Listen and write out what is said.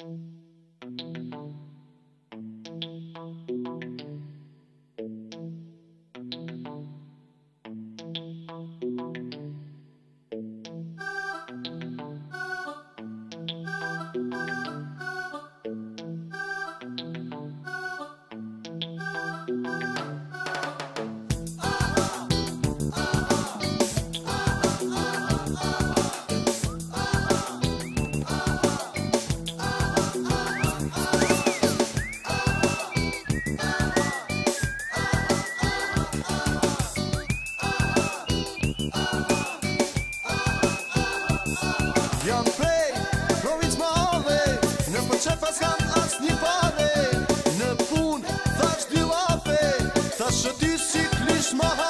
you small